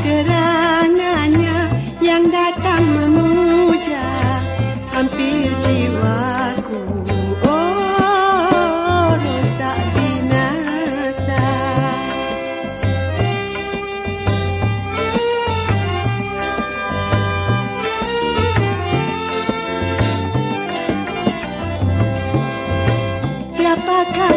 gerangannya yang datang memuja hampir jiwaku? Oh rusak binasa. Siapakah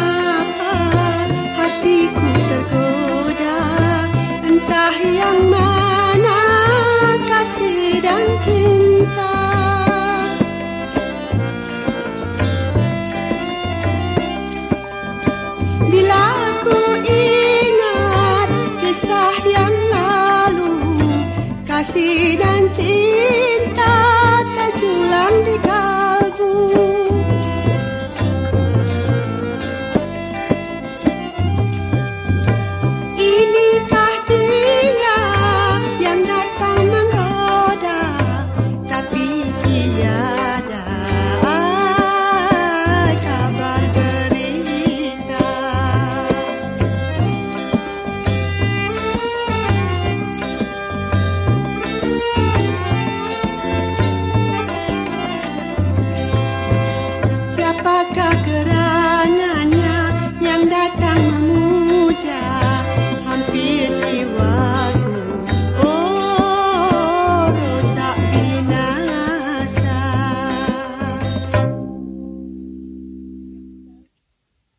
dan cinta. Bila ku ingat kisah yang lalu Kasih dan cinta Apakah gerangannya yang datang